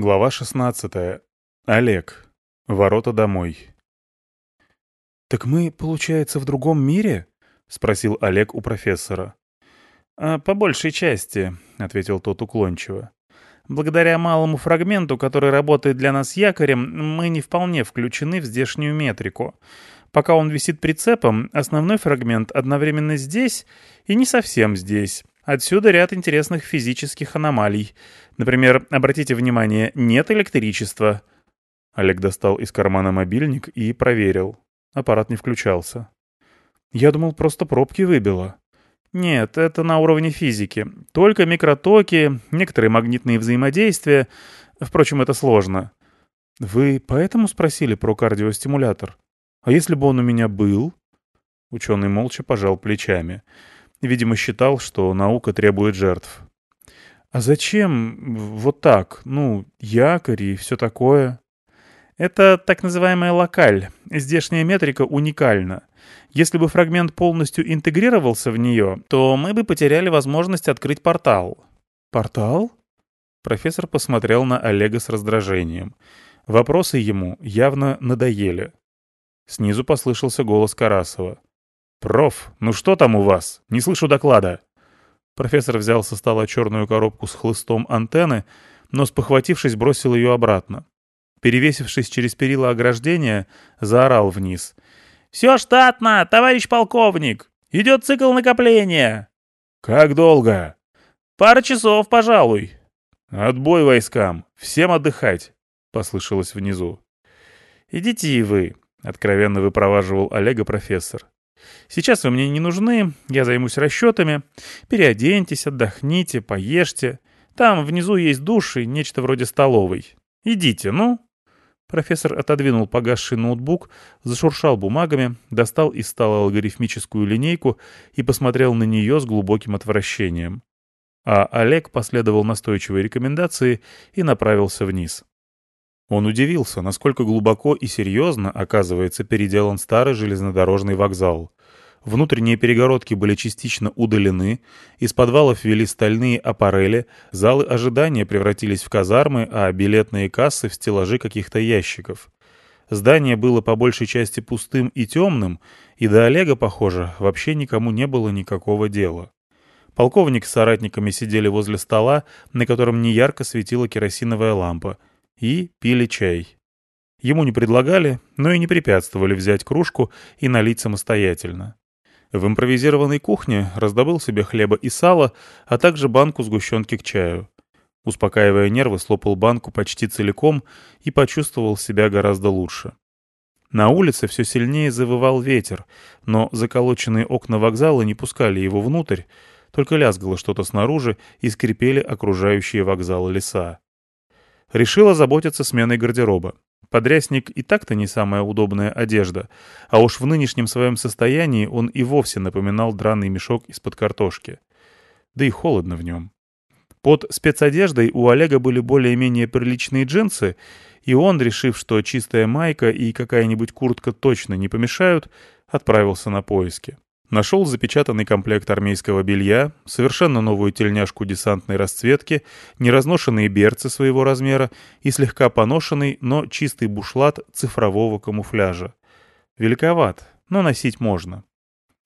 Глава 16. Олег. Ворота домой. «Так мы, получается, в другом мире?» — спросил Олег у профессора. «А, «По большей части», — ответил тот уклончиво. «Благодаря малому фрагменту, который работает для нас якорем, мы не вполне включены в здешнюю метрику. Пока он висит прицепом, основной фрагмент одновременно здесь и не совсем здесь. Отсюда ряд интересных физических аномалий. Например, обратите внимание, нет электричества. Олег достал из кармана мобильник и проверил. Аппарат не включался. Я думал, просто пробки выбило. Нет, это на уровне физики. Только микротоки, некоторые магнитные взаимодействия. Впрочем, это сложно. Вы поэтому спросили про кардиостимулятор? А если бы он у меня был? Ученый молча пожал плечами. Видимо, считал, что наука требует жертв. «А зачем вот так? Ну, якорь и все такое?» «Это так называемая локаль. Здешняя метрика уникальна. Если бы фрагмент полностью интегрировался в нее, то мы бы потеряли возможность открыть портал». «Портал?» Профессор посмотрел на Олега с раздражением. Вопросы ему явно надоели. Снизу послышался голос Карасова. «Проф, ну что там у вас? Не слышу доклада». Профессор взял со стола черную коробку с хлыстом антенны, но, спохватившись, бросил ее обратно. Перевесившись через перила ограждения, заорал вниз. «Все штатно, товарищ полковник! Идет цикл накопления!» «Как долго?» «Пара часов, пожалуй». «Отбой войскам! Всем отдыхать!» — послышалось внизу. «Идите и вы», — откровенно выпроваживал Олега профессор. Сейчас вы мне не нужны, я займусь расчетами. Переоденьтесь, отдохните, поешьте. Там внизу есть душ и нечто вроде столовой. Идите, ну». Профессор отодвинул погасший ноутбук, зашуршал бумагами, достал из стола алгоритмическую линейку и посмотрел на нее с глубоким отвращением. А Олег последовал настойчивой рекомендации и направился вниз. Он удивился, насколько глубоко и серьезно, оказывается, переделан старый железнодорожный вокзал. Внутренние перегородки были частично удалены, из подвалов вели стальные аппарели, залы ожидания превратились в казармы, а билетные кассы — в стеллажи каких-то ящиков. Здание было по большей части пустым и темным, и до Олега, похоже, вообще никому не было никакого дела. Полковник с соратниками сидели возле стола, на котором неярко светила керосиновая лампа — и пили чай. Ему не предлагали, но и не препятствовали взять кружку и налить самостоятельно. В импровизированной кухне раздобыл себе хлеба и сала, а также банку сгущенки к чаю. Успокаивая нервы, слопал банку почти целиком и почувствовал себя гораздо лучше. На улице все сильнее завывал ветер, но заколоченные окна вокзала не пускали его внутрь, только лязгало что-то снаружи и скрипели окружающие вокзал леса. Решил озаботиться сменой гардероба. Подрясник и так-то не самая удобная одежда, а уж в нынешнем своем состоянии он и вовсе напоминал драный мешок из-под картошки. Да и холодно в нем. Под спецодеждой у Олега были более-менее приличные джинсы, и он, решив, что чистая майка и какая-нибудь куртка точно не помешают, отправился на поиски. Нашел запечатанный комплект армейского белья, совершенно новую тельняшку десантной расцветки, неразношенные берцы своего размера и слегка поношенный, но чистый бушлат цифрового камуфляжа. Великоват, но носить можно.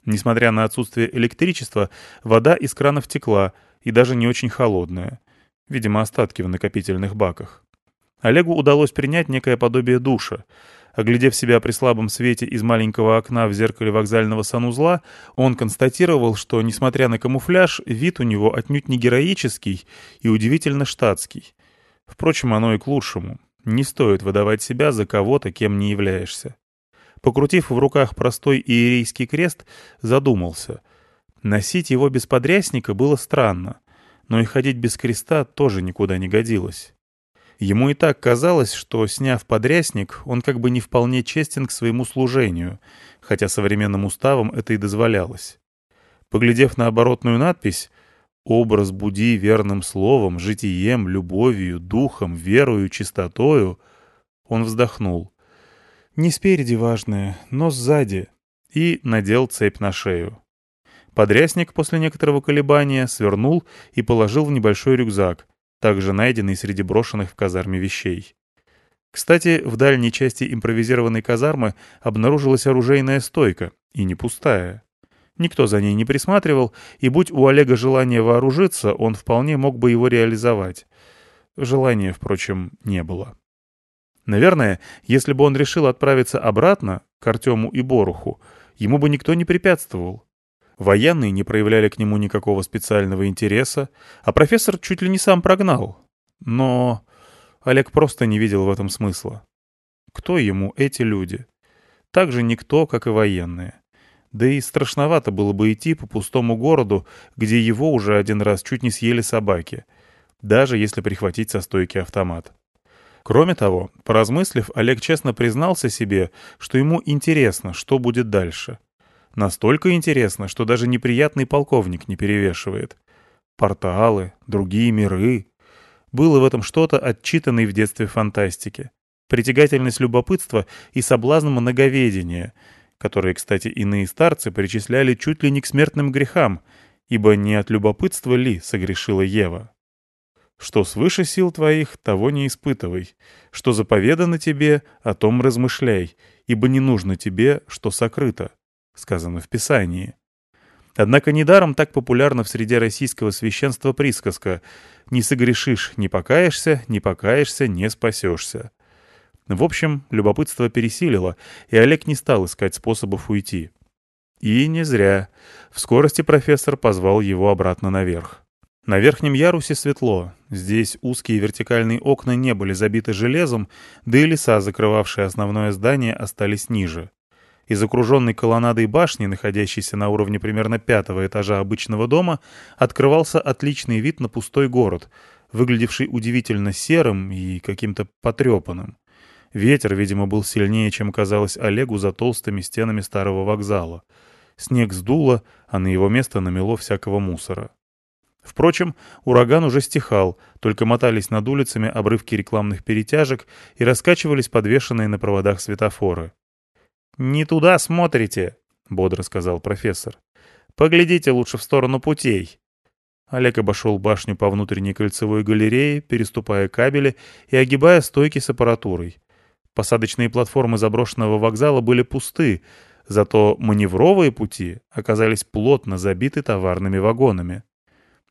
Несмотря на отсутствие электричества, вода из кранов текла и даже не очень холодная. Видимо, остатки в накопительных баках. Олегу удалось принять некое подобие душа — Оглядев себя при слабом свете из маленького окна в зеркале вокзального санузла, он констатировал, что, несмотря на камуфляж, вид у него отнюдь не героический и удивительно штатский. Впрочем, оно и к лучшему. Не стоит выдавать себя за кого-то, кем не являешься. Покрутив в руках простой иерейский крест, задумался. Носить его без подрясника было странно, но и ходить без креста тоже никуда не годилось. Ему и так казалось, что, сняв подрясник, он как бы не вполне честен к своему служению, хотя современным уставом это и дозволялось. Поглядев на оборотную надпись «Образ буди верным словом, житием, любовью, духом, верою, чистотою», он вздохнул. «Не спереди важное, но сзади», и надел цепь на шею. Подрясник после некоторого колебания свернул и положил в небольшой рюкзак, также найденный среди брошенных в казарме вещей. Кстати, в дальней части импровизированной казармы обнаружилась оружейная стойка, и не пустая. Никто за ней не присматривал, и будь у Олега желание вооружиться, он вполне мог бы его реализовать. Желания, впрочем, не было. Наверное, если бы он решил отправиться обратно, к Артему и Боруху, ему бы никто не препятствовал. Военные не проявляли к нему никакого специального интереса, а профессор чуть ли не сам прогнал. Но Олег просто не видел в этом смысла. Кто ему эти люди? Так же никто, как и военные. Да и страшновато было бы идти по пустому городу, где его уже один раз чуть не съели собаки, даже если прихватить со стойки автомат. Кроме того, поразмыслив, Олег честно признался себе, что ему интересно, что будет дальше. Настолько интересно, что даже неприятный полковник не перевешивает. Порталы, другие миры. Было в этом что-то отчитанной в детстве фантастики. Притягательность любопытства и соблазн многоведения, которые, кстати, иные старцы причисляли чуть ли не к смертным грехам, ибо не от любопытства ли согрешила Ева. Что свыше сил твоих, того не испытывай. Что заповедано тебе, о том размышляй, ибо не нужно тебе, что сокрыто, сказано в Писании. Однако недаром так популярна в среде российского священства присказка «Не согрешишь, не покаешься, не покаешься, не спасешься». В общем, любопытство пересилило, и Олег не стал искать способов уйти. И не зря. В скорости профессор позвал его обратно наверх. На верхнем ярусе светло. Здесь узкие вертикальные окна не были забиты железом, да и леса, закрывавшие основное здание, остались ниже. Из окруженной колоннадой башни, находящейся на уровне примерно пятого этажа обычного дома, открывался отличный вид на пустой город, выглядевший удивительно серым и каким-то потрепанным. Ветер, видимо, был сильнее, чем казалось Олегу за толстыми стенами старого вокзала. Снег сдуло, а на его место намело всякого мусора. Впрочем, ураган уже стихал, только мотались над улицами обрывки рекламных перетяжек и раскачивались подвешенные на проводах светофоры. «Не туда смотрите», — бодро сказал профессор. «Поглядите лучше в сторону путей». Олег обошел башню по внутренней кольцевой галерее, переступая кабели и огибая стойки с аппаратурой. Посадочные платформы заброшенного вокзала были пусты, зато маневровые пути оказались плотно забиты товарными вагонами.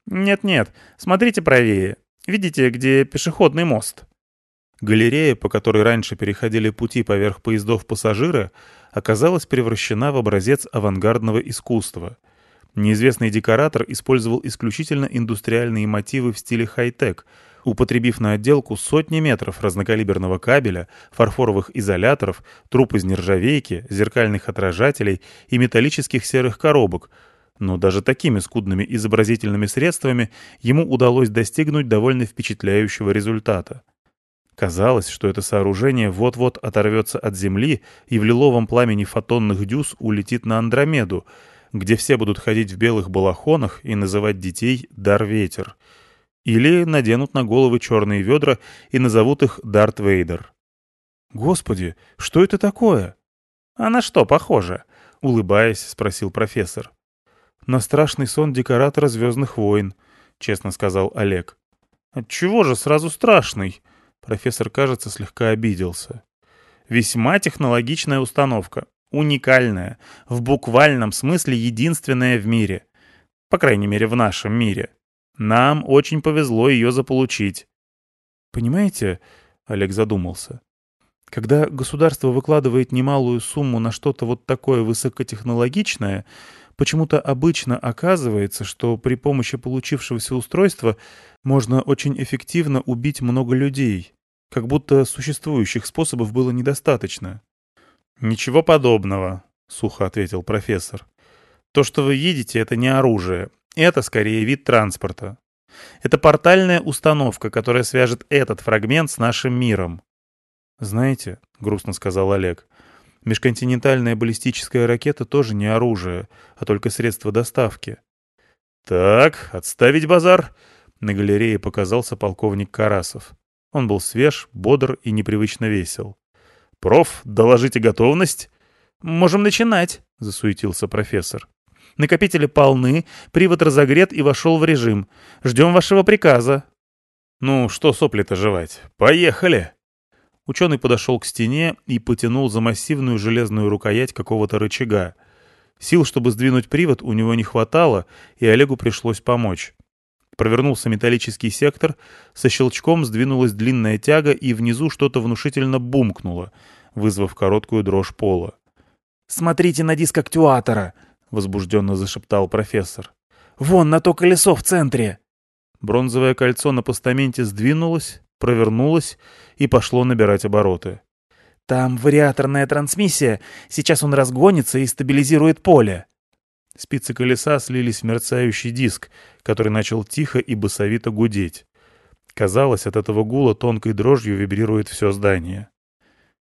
«Нет-нет, смотрите правее. Видите, где пешеходный мост?» Галерея, по которой раньше переходили пути поверх поездов пассажира, оказалась превращена в образец авангардного искусства. Неизвестный декоратор использовал исключительно индустриальные мотивы в стиле хай-тек, употребив на отделку сотни метров разнокалиберного кабеля, фарфоровых изоляторов, труб из нержавейки, зеркальных отражателей и металлических серых коробок — но даже такими скудными изобразительными средствами ему удалось достигнуть довольно впечатляющего результата. Казалось, что это сооружение вот-вот оторвется от Земли и в лиловом пламени фотонных дюз улетит на Андромеду, где все будут ходить в белых балахонах и называть детей «Дар-ветер». Или наденут на головы черные ведра и назовут их «Дарт Вейдер». «Господи, что это такое?» «А на что похоже?» — улыбаясь, спросил профессор на страшный сон декоратора «Звездных войн», — честно сказал Олег. «Отчего же сразу страшный?» Профессор, кажется, слегка обиделся. «Весьма технологичная установка. Уникальная. В буквальном смысле единственная в мире. По крайней мере, в нашем мире. Нам очень повезло ее заполучить». «Понимаете?» — Олег задумался. «Когда государство выкладывает немалую сумму на что-то вот такое высокотехнологичное, Почему-то обычно оказывается, что при помощи получившегося устройства можно очень эффективно убить много людей, как будто существующих способов было недостаточно. «Ничего подобного», — сухо ответил профессор. «То, что вы видите, это не оружие. Это скорее вид транспорта. Это портальная установка, которая свяжет этот фрагмент с нашим миром». «Знаете», — грустно сказал Олег, Межконтинентальная баллистическая ракета тоже не оружие, а только средство доставки. «Так, отставить базар!» На галерее показался полковник Карасов. Он был свеж, бодр и непривычно весел. «Проф, доложите готовность?» «Можем начинать», — засуетился профессор. «Накопители полны, привод разогрет и вошел в режим. Ждем вашего приказа». «Ну, что сопли-то жевать? Поехали!» Ученый подошел к стене и потянул за массивную железную рукоять какого-то рычага. Сил, чтобы сдвинуть привод, у него не хватало, и Олегу пришлось помочь. Провернулся металлический сектор, со щелчком сдвинулась длинная тяга, и внизу что-то внушительно бумкнуло, вызвав короткую дрожь пола. «Смотрите на диск актуатора!» — возбужденно зашептал профессор. «Вон на то колесо в центре!» Бронзовое кольцо на постаменте сдвинулось, провернулось и пошло набирать обороты. «Там вариаторная трансмиссия. Сейчас он разгонится и стабилизирует поле». Спицы колеса слились в мерцающий диск, который начал тихо и басовито гудеть. Казалось, от этого гула тонкой дрожью вибрирует все здание.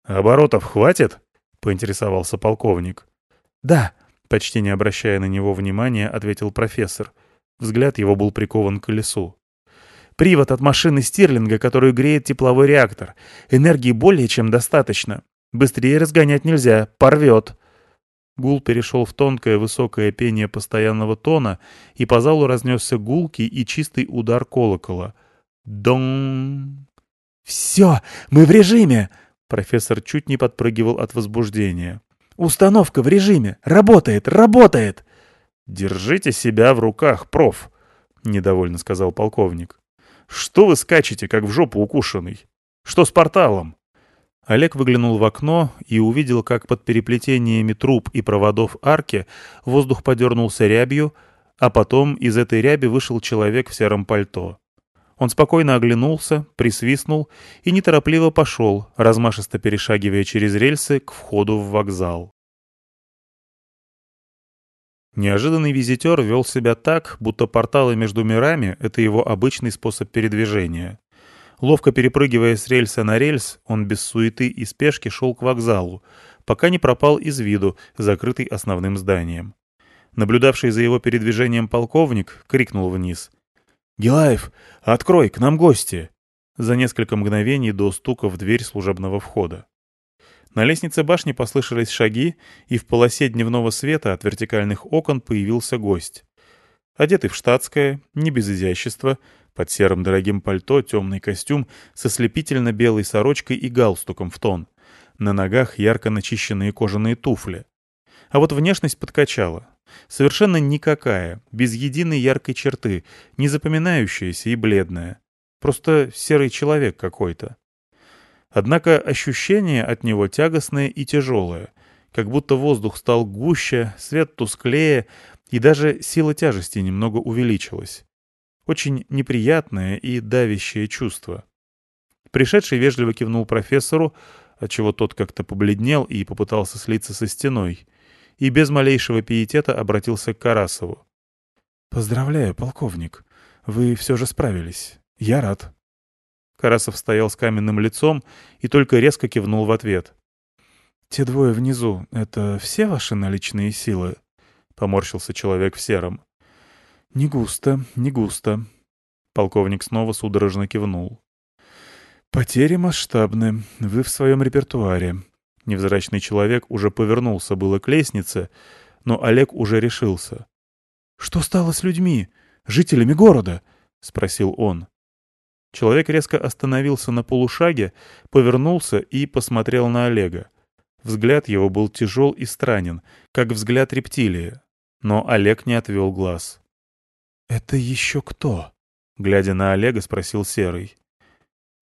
«Оборотов хватит?» — поинтересовался полковник. «Да», — почти не обращая на него внимания, ответил профессор. Взгляд его был прикован к колесу. «Привод от машины Стирлинга, которую греет тепловой реактор. Энергии более чем достаточно. Быстрее разгонять нельзя, порвет». Гул перешел в тонкое высокое пение постоянного тона, и по залу разнесся гулкий и чистый удар колокола. Дон. «Все, мы в режиме!» Профессор чуть не подпрыгивал от возбуждения. «Установка в режиме! Работает! Работает!» «Держите себя в руках, проф!» — недовольно сказал полковник. «Что вы скачете, как в жопу укушенный? Что с порталом?» Олег выглянул в окно и увидел, как под переплетениями труб и проводов арки воздух подернулся рябью, а потом из этой ряби вышел человек в сером пальто. Он спокойно оглянулся, присвистнул и неторопливо пошел, размашисто перешагивая через рельсы к входу в вокзал. Неожиданный визитер вел себя так, будто порталы между мирами — это его обычный способ передвижения. Ловко перепрыгивая с рельса на рельс, он без суеты и спешки шел к вокзалу, пока не пропал из виду, закрытый основным зданием. Наблюдавший за его передвижением полковник крикнул вниз — «Гилаев, открой, к нам гости!» За несколько мгновений до стука в дверь служебного входа. На лестнице башни послышались шаги, и в полосе дневного света от вертикальных окон появился гость. Одетый в штатское, не без изящества, под серым дорогим пальто темный костюм со слепительно-белой сорочкой и галстуком в тон. На ногах ярко начищенные кожаные туфли. А вот внешность подкачала. Совершенно никакая, без единой яркой черты, не запоминающаяся и бледная. Просто серый человек какой-то. Однако ощущение от него тягостное и тяжелое, как будто воздух стал гуще, свет тусклее, и даже сила тяжести немного увеличилась. Очень неприятное и давящее чувство. Пришедший вежливо кивнул профессору, отчего тот как-то побледнел и попытался слиться со стеной — и без малейшего пиетета обратился к Карасову. «Поздравляю, полковник. Вы все же справились. Я рад». Карасов стоял с каменным лицом и только резко кивнул в ответ. «Те двое внизу — это все ваши наличные силы?» — поморщился человек в сером. «Не густо, не густо». Полковник снова судорожно кивнул. «Потери масштабны. Вы в своем репертуаре. Невзрачный человек уже повернулся было к лестнице, но Олег уже решился. «Что стало с людьми? Жителями города?» — спросил он. Человек резко остановился на полушаге, повернулся и посмотрел на Олега. Взгляд его был тяжел и странен, как взгляд рептилии. Но Олег не отвел глаз. «Это еще кто?» — глядя на Олега, спросил Серый.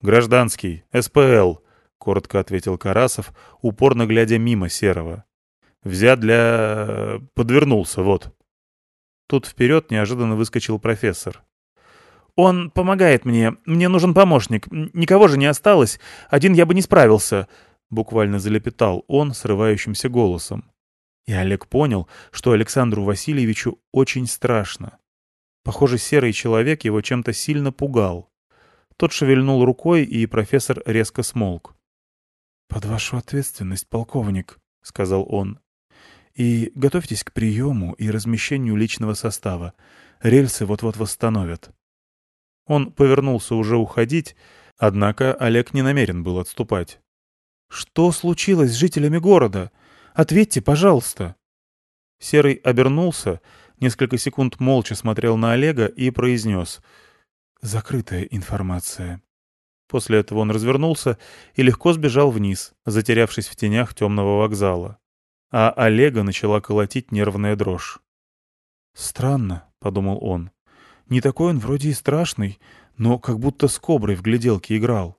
«Гражданский, СПЛ», — коротко ответил Карасов, упорно глядя мимо Серого. «Взят для... подвернулся, вот». Тут вперед неожиданно выскочил профессор. «Он помогает мне. Мне нужен помощник. Никого же не осталось. Один я бы не справился», — буквально залепетал он срывающимся голосом. И Олег понял, что Александру Васильевичу очень страшно. Похоже, серый человек его чем-то сильно пугал. Тот шевельнул рукой, и профессор резко смолк. «Под вашу ответственность, полковник», — сказал он. «И готовьтесь к приему и размещению личного состава. Рельсы вот-вот восстановят». Он повернулся уже уходить, однако Олег не намерен был отступать. «Что случилось с жителями города? Ответьте, пожалуйста». Серый обернулся, несколько секунд молча смотрел на Олега и произнес. закрытая информация». После этого он развернулся и легко сбежал вниз, затерявшись в тенях темного вокзала. А Олега начала колотить нервная дрожь. «Странно», — подумал он. «Не такой он вроде и страшный, но как будто с коброй в гляделке играл».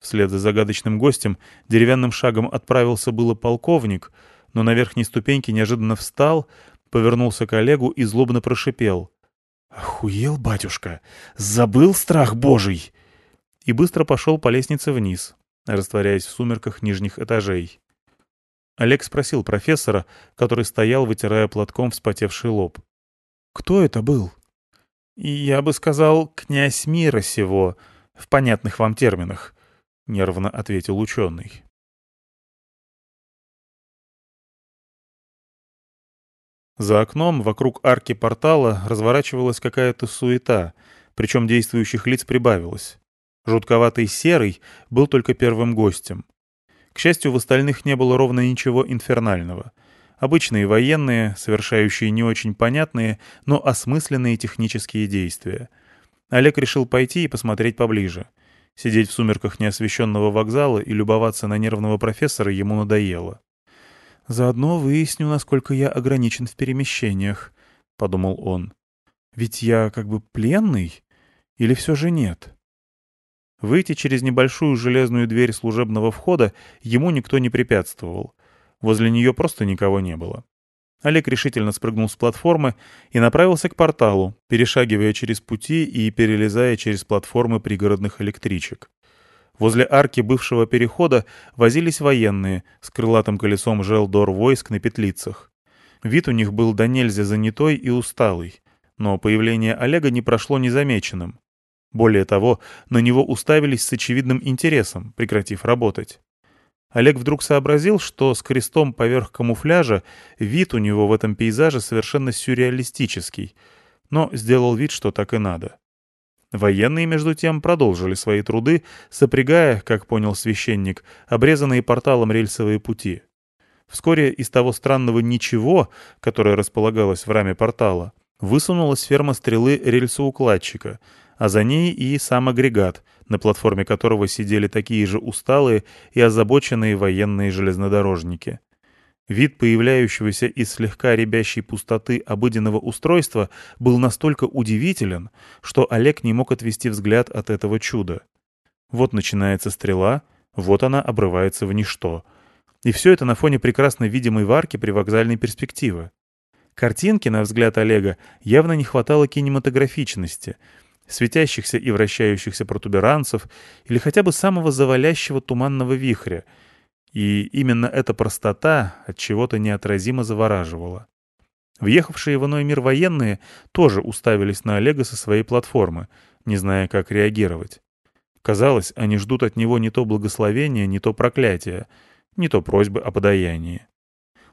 Вслед за загадочным гостем деревянным шагом отправился было полковник, но на верхней ступеньке неожиданно встал, повернулся к Олегу и злобно прошипел. «Охуел, батюшка! Забыл страх божий!» И быстро пошел по лестнице вниз, растворяясь в сумерках нижних этажей. Олег спросил профессора, который стоял, вытирая платком вспотевший лоб. «Кто это был?» «Я бы сказал, князь мира сего, в понятных вам терминах», — нервно ответил ученый. За окном вокруг арки портала разворачивалась какая-то суета, причем действующих лиц прибавилось. Жутковатый серый был только первым гостем. К счастью, в остальных не было ровно ничего инфернального. Обычные военные, совершающие не очень понятные, но осмысленные технические действия. Олег решил пойти и посмотреть поближе. Сидеть в сумерках неосвещенного вокзала и любоваться на нервного профессора ему надоело. «Заодно выясню, насколько я ограничен в перемещениях», — подумал он. «Ведь я как бы пленный? Или все же нет?» Выйти через небольшую железную дверь служебного входа ему никто не препятствовал. Возле нее просто никого не было. Олег решительно спрыгнул с платформы и направился к порталу, перешагивая через пути и перелезая через платформы пригородных электричек. Возле арки бывшего перехода возились военные с крылатым колесом желдор войск на петлицах. Вид у них был до нельзя занятой и усталый, но появление Олега не прошло незамеченным. Более того, на него уставились с очевидным интересом, прекратив работать. Олег вдруг сообразил, что с крестом поверх камуфляжа вид у него в этом пейзаже совершенно сюрреалистический, но сделал вид, что так и надо. Военные, между тем, продолжили свои труды, сопрягая, как понял священник, обрезанные порталом рельсовые пути. Вскоре из того странного «ничего», которое располагалось в раме портала, высунулась ферма стрелы рельсоукладчика, а за ней и сам агрегат, на платформе которого сидели такие же усталые и озабоченные военные железнодорожники. Вид появляющегося из слегка рябящей пустоты обыденного устройства был настолько удивителен, что Олег не мог отвести взгляд от этого чуда. Вот начинается стрела, вот она обрывается в ничто. И все это на фоне прекрасно видимой варки при вокзальной перспективе. Картинки, на взгляд Олега, явно не хватало кинематографичности, светящихся и вращающихся протуберанцев или хотя бы самого завалящего туманного вихря — и именно эта простота от чего-то неотразимо завораживала. Въехавшие в иной мир военные тоже уставились на Олега со своей платформы, не зная, как реагировать. Казалось, они ждут от него не то благословения, не то проклятия, не то просьбы о подаянии.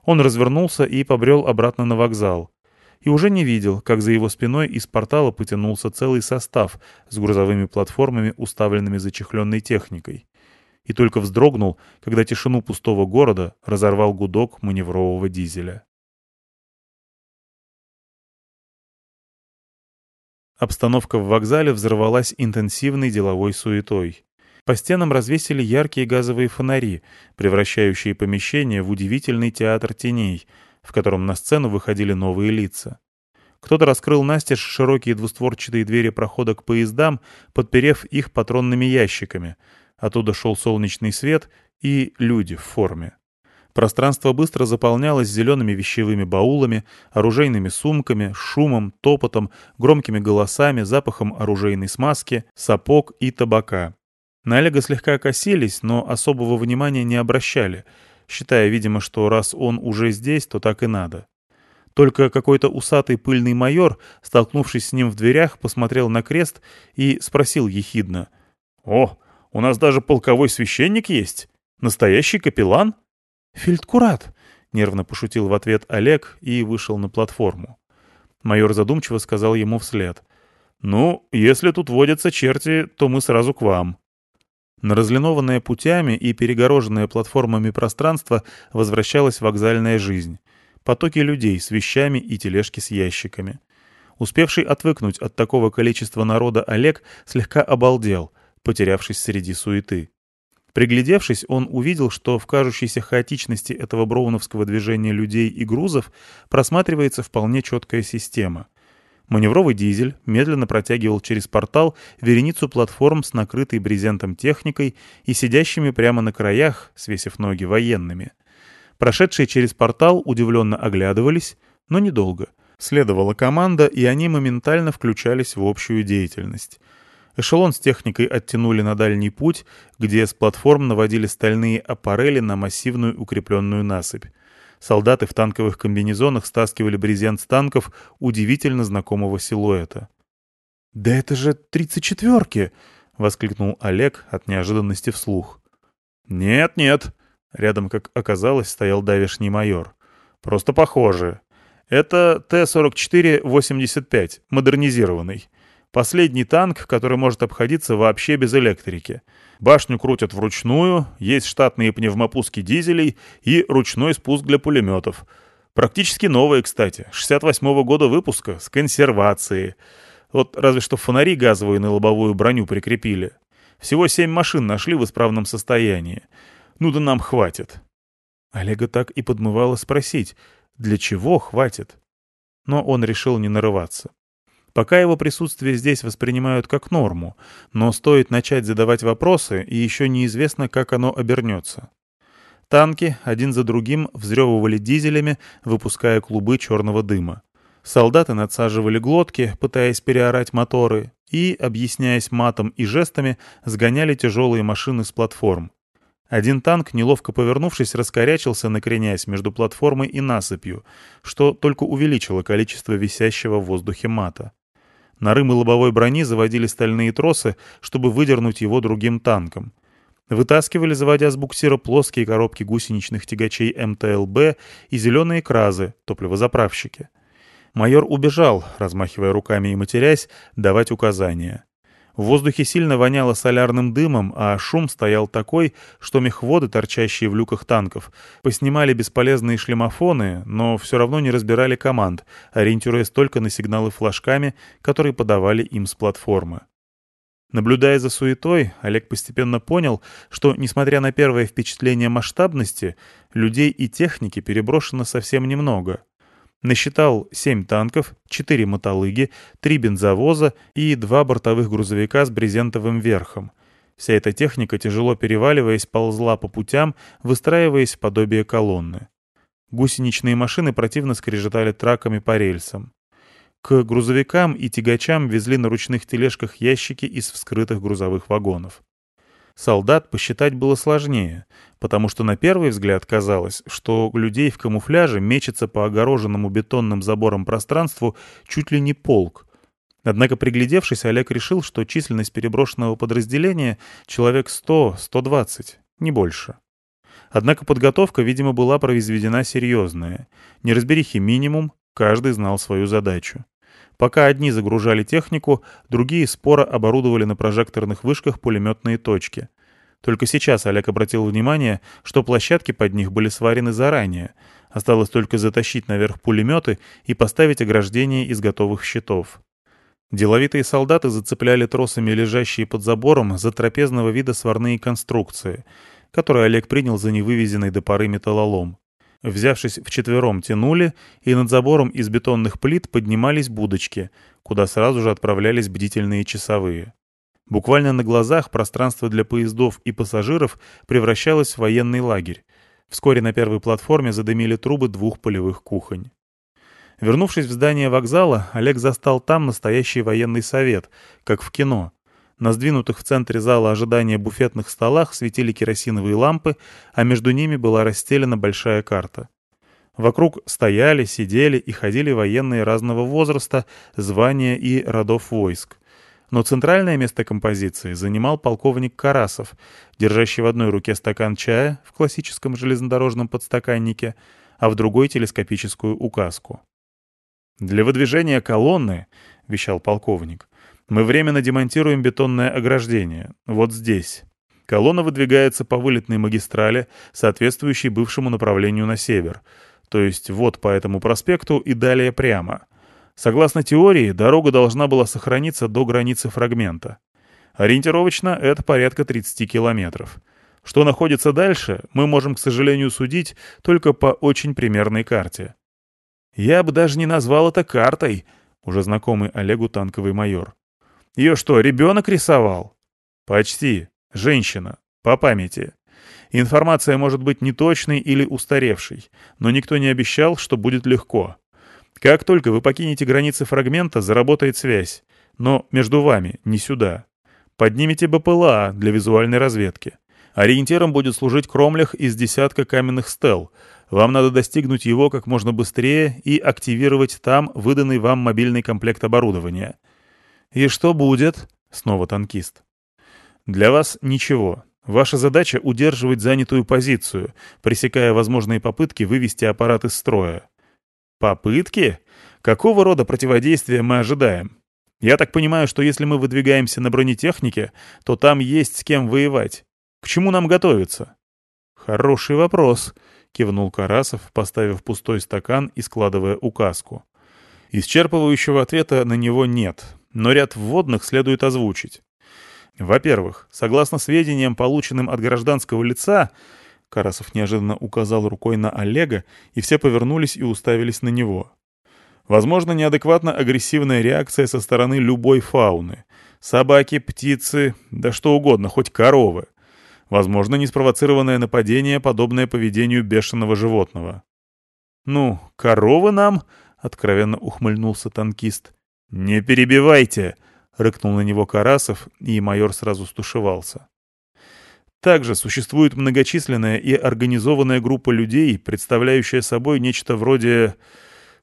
Он развернулся и побрел обратно на вокзал. И уже не видел, как за его спиной из портала потянулся целый состав с грузовыми платформами, уставленными зачехленной техникой и только вздрогнул, когда тишину пустого города разорвал гудок маневрового дизеля. Обстановка в вокзале взорвалась интенсивной деловой суетой. По стенам развесили яркие газовые фонари, превращающие помещение в удивительный театр теней, в котором на сцену выходили новые лица. Кто-то раскрыл настежь широкие двустворчатые двери прохода к поездам, подперев их патронными ящиками — Оттуда шел солнечный свет и люди в форме. Пространство быстро заполнялось зелеными вещевыми баулами, оружейными сумками, шумом, топотом, громкими голосами, запахом оружейной смазки, сапог и табака. На Олега слегка косились, но особого внимания не обращали, считая, видимо, что раз он уже здесь, то так и надо. Только какой-то усатый пыльный майор, столкнувшись с ним в дверях, посмотрел на крест и спросил ехидно. «О, у нас даже полковой священник есть. Настоящий капеллан. Фельдкурат, нервно пошутил в ответ Олег и вышел на платформу. Майор задумчиво сказал ему вслед. «Ну, если тут водятся черти, то мы сразу к вам». На разлинованное путями и перегороженное платформами пространство возвращалась вокзальная жизнь. Потоки людей с вещами и тележки с ящиками. Успевший отвыкнуть от такого количества народа Олег слегка обалдел, потерявшись среди суеты. Приглядевшись, он увидел, что в кажущейся хаотичности этого броуновского движения людей и грузов просматривается вполне четкая система. Маневровый дизель медленно протягивал через портал вереницу платформ с накрытой брезентом техникой и сидящими прямо на краях, свесив ноги, военными. Прошедшие через портал удивленно оглядывались, но недолго. Следовала команда, и они моментально включались в общую деятельность. Эшелон с техникой оттянули на дальний путь, где с платформ наводили стальные аппарели на массивную укрепленную насыпь. Солдаты в танковых комбинезонах стаскивали брезент с танков удивительно знакомого силуэта. «Да это же тридцать четверки!» — воскликнул Олег от неожиданности вслух. «Нет-нет!» — рядом, как оказалось, стоял давешний майор. «Просто похоже. Это Т-44-85, модернизированный. Последний танк, который может обходиться вообще без электрики. Башню крутят вручную, есть штатные пневмопуски дизелей и ручной спуск для пулеметов. Практически новые, кстати, 68-го года выпуска, с консервацией. Вот разве что фонари газовые на лобовую броню прикрепили. Всего семь машин нашли в исправном состоянии. Ну да нам хватит. Олега так и подмывало спросить, для чего хватит? Но он решил не нарываться. Пока его присутствие здесь воспринимают как норму, но стоит начать задавать вопросы, и еще неизвестно, как оно обернется. Танки один за другим взрёвывали дизелями, выпуская клубы черного дыма. Солдаты надсаживали глотки, пытаясь переорать моторы, и, объясняясь матом и жестами, сгоняли тяжелые машины с платформ. Один танк, неловко повернувшись, раскорячился, накреняясь между платформой и насыпью, что только увеличило количество висящего в воздухе мата. На рымы лобовой брони заводили стальные тросы, чтобы выдернуть его другим танком. Вытаскивали, заводя с буксира плоские коробки гусеничных тягачей МТЛБ и зеленые кразы, топливозаправщики. Майор убежал, размахивая руками и матерясь, давать указания. В воздухе сильно воняло солярным дымом, а шум стоял такой, что мехводы, торчащие в люках танков, поснимали бесполезные шлемофоны, но все равно не разбирали команд, ориентируясь только на сигналы флажками, которые подавали им с платформы. Наблюдая за суетой, Олег постепенно понял, что, несмотря на первое впечатление масштабности, людей и техники переброшено совсем немного — Насчитал 7 танков, 4 мотолыги, 3 бензовоза и 2 бортовых грузовика с брезентовым верхом. Вся эта техника, тяжело переваливаясь, ползла по путям, выстраиваясь в подобие колонны. Гусеничные машины противно скрежетали траками по рельсам. К грузовикам и тягачам везли на ручных тележках ящики из вскрытых грузовых вагонов. Солдат посчитать было сложнее, потому что на первый взгляд казалось, что людей в камуфляже мечется по огороженному бетонным забором пространству чуть ли не полк. Однако, приглядевшись, Олег решил, что численность переброшенного подразделения человек 100-120, не больше. Однако подготовка, видимо, была произведена серьезная. Неразберихи минимум, каждый знал свою задачу. Пока одни загружали технику, другие споро оборудовали на прожекторных вышках пулеметные точки. Только сейчас Олег обратил внимание, что площадки под них были сварены заранее. Осталось только затащить наверх пулеметы и поставить ограждение из готовых щитов. Деловитые солдаты зацепляли тросами лежащие под забором за трапезного вида сварные конструкции, которые Олег принял за невывезенный до поры металлолом. Взявшись вчетвером, тянули, и над забором из бетонных плит поднимались будочки, куда сразу же отправлялись бдительные часовые. Буквально на глазах пространство для поездов и пассажиров превращалось в военный лагерь. Вскоре на первой платформе задымили трубы двух полевых кухонь. Вернувшись в здание вокзала, Олег застал там настоящий военный совет, как в кино — на сдвинутых в центре зала ожидания буфетных столах светили керосиновые лампы, а между ними была расстелена большая карта. Вокруг стояли, сидели и ходили военные разного возраста, звания и родов войск. Но центральное место композиции занимал полковник Карасов, держащий в одной руке стакан чая в классическом железнодорожном подстаканнике, а в другой телескопическую указку. «Для выдвижения колонны», — вещал полковник, мы временно демонтируем бетонное ограждение. Вот здесь. Колонна выдвигается по вылетной магистрали, соответствующей бывшему направлению на север. То есть вот по этому проспекту и далее прямо. Согласно теории, дорога должна была сохраниться до границы фрагмента. Ориентировочно это порядка 30 километров. Что находится дальше, мы можем, к сожалению, судить только по очень примерной карте. Я бы даже не назвал это картой, уже знакомый Олегу танковый майор. Ее что, ребенок рисовал? Почти. Женщина. По памяти. Информация может быть неточной или устаревшей, но никто не обещал, что будет легко. Как только вы покинете границы фрагмента, заработает связь. Но между вами, не сюда. Поднимите БПЛА для визуальной разведки. Ориентиром будет служить кромлях из десятка каменных стел. Вам надо достигнуть его как можно быстрее и активировать там выданный вам мобильный комплект оборудования. «И что будет?» — снова танкист. «Для вас ничего. Ваша задача — удерживать занятую позицию, пресекая возможные попытки вывести аппарат из строя. Попытки? Какого рода противодействия мы ожидаем? Я так понимаю, что если мы выдвигаемся на бронетехнике, то там есть с кем воевать. К чему нам готовиться? Хороший вопрос, кивнул Карасов, поставив пустой стакан и складывая указку. Исчерпывающего ответа на него нет, но ряд вводных следует озвучить. Во-первых, согласно сведениям, полученным от гражданского лица, Карасов неожиданно указал рукой на Олега, и все повернулись и уставились на него. Возможно, неадекватно агрессивная реакция со стороны любой фауны. Собаки, птицы, да что угодно, хоть коровы. Возможно, неспровоцированное нападение, подобное поведению бешеного животного. «Ну, коровы нам?» — откровенно ухмыльнулся танкист. «Не перебивайте!» — рыкнул на него Карасов, и майор сразу стушевался. Также существует многочисленная и организованная группа людей, представляющая собой нечто вроде,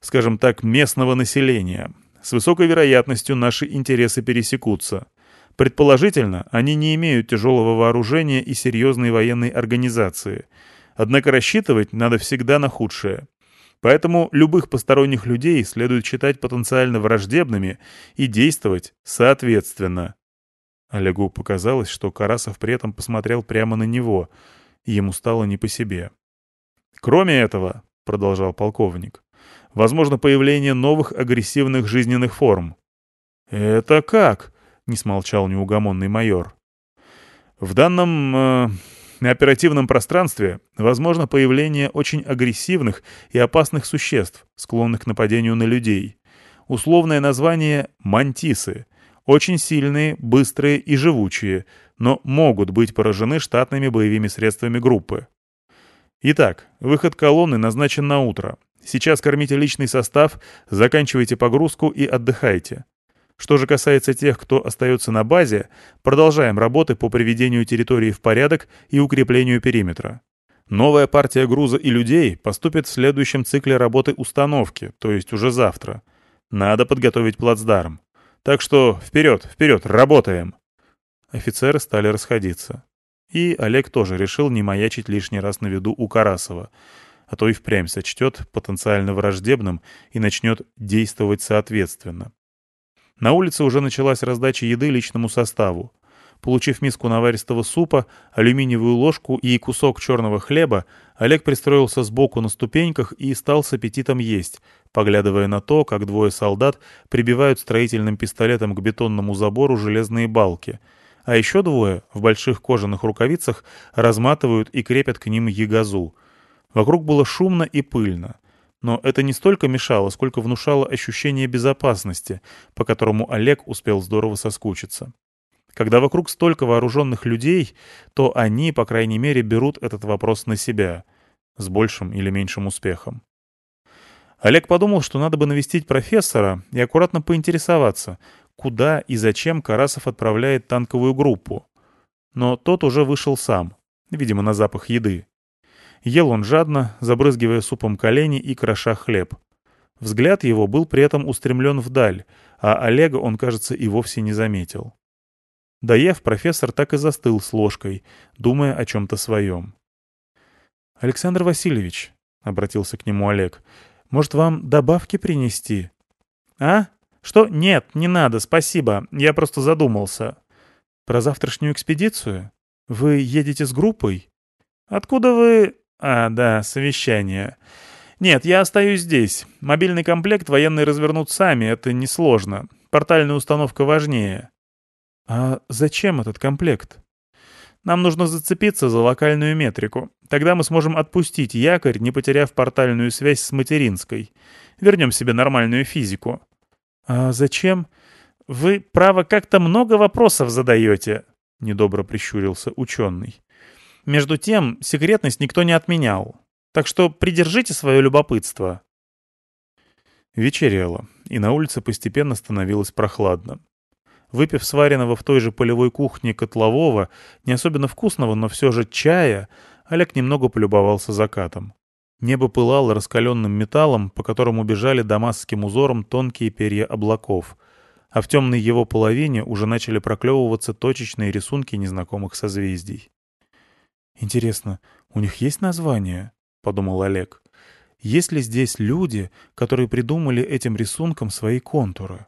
скажем так, местного населения. С высокой вероятностью наши интересы пересекутся. Предположительно, они не имеют тяжелого вооружения и серьезной военной организации. Однако рассчитывать надо всегда на худшее. Поэтому любых посторонних людей следует считать потенциально враждебными и действовать соответственно. Олегу показалось, что Карасов при этом посмотрел прямо на него, и ему стало не по себе. «Кроме этого», — продолжал полковник, — «возможно появление новых агрессивных жизненных форм». «Это как?» — не смолчал неугомонный майор. «В данном э, оперативном пространстве возможно появление очень агрессивных и опасных существ, склонных к нападению на людей. Условное название — мантисы. Очень сильные, быстрые и живучие, но могут быть поражены штатными боевыми средствами группы. Итак, выход колонны назначен на утро. Сейчас кормите личный состав, заканчивайте погрузку и отдыхайте. Что же касается тех, кто остается на базе, продолжаем работы по приведению территории в порядок и укреплению периметра. Новая партия груза и людей поступит в следующем цикле работы установки, то есть уже завтра. Надо подготовить плацдарм. Так что вперед, вперед, работаем!» Офицеры стали расходиться. И Олег тоже решил не маячить лишний раз на виду у Карасова, а то и впрямь сочтет потенциально враждебным и начнет действовать соответственно. На улице уже началась раздача еды личному составу. Получив миску наваристого супа, алюминиевую ложку и кусок черного хлеба, Олег пристроился сбоку на ступеньках и стал с аппетитом есть, поглядывая на то, как двое солдат прибивают строительным пистолетом к бетонному забору железные балки, а еще двое в больших кожаных рукавицах разматывают и крепят к ним ягозу. Вокруг было шумно и пыльно. Но это не столько мешало, сколько внушало ощущение безопасности, по которому Олег успел здорово соскучиться. Когда вокруг столько вооруженных людей, то они, по крайней мере, берут этот вопрос на себя, с большим или меньшим успехом. Олег подумал, что надо бы навестить профессора и аккуратно поинтересоваться, куда и зачем Карасов отправляет танковую группу. Но тот уже вышел сам, видимо, на запах еды. Ел он жадно, забрызгивая супом колени и кроша хлеб. Взгляд его был при этом устремлен вдаль, а Олега он, кажется, и вовсе не заметил. Доев, профессор так и застыл с ложкой, думая о чем-то своем. «Александр Васильевич», — обратился к нему Олег, — «может, вам добавки принести?» «А? Что? Нет, не надо, спасибо, я просто задумался». «Про завтрашнюю экспедицию? Вы едете с группой?» «Откуда вы...» «А, да, совещание. Нет, я остаюсь здесь. Мобильный комплект военные развернут сами, это несложно. Портальная установка важнее. А зачем этот комплект? Нам нужно зацепиться за локальную метрику. Тогда мы сможем отпустить якорь, не потеряв портальную связь с материнской. Вернем себе нормальную физику. А зачем? Вы, право, как-то много вопросов задаете, — недобро прищурился ученый. Между тем, секретность никто не отменял. Так что придержите свое любопытство. Вечерело, и на улице постепенно становилось прохладно. Выпив сваренного в той же полевой кухне котлового, не особенно вкусного, но все же чая, Олег немного полюбовался закатом. Небо пылало раскаленным металлом, по которому бежали дамасским узором тонкие перья облаков, а в темной его половине уже начали проклевываться точечные рисунки незнакомых созвездий. «Интересно, у них есть название?» — подумал Олег. «Есть ли здесь люди, которые придумали этим рисунком свои контуры?»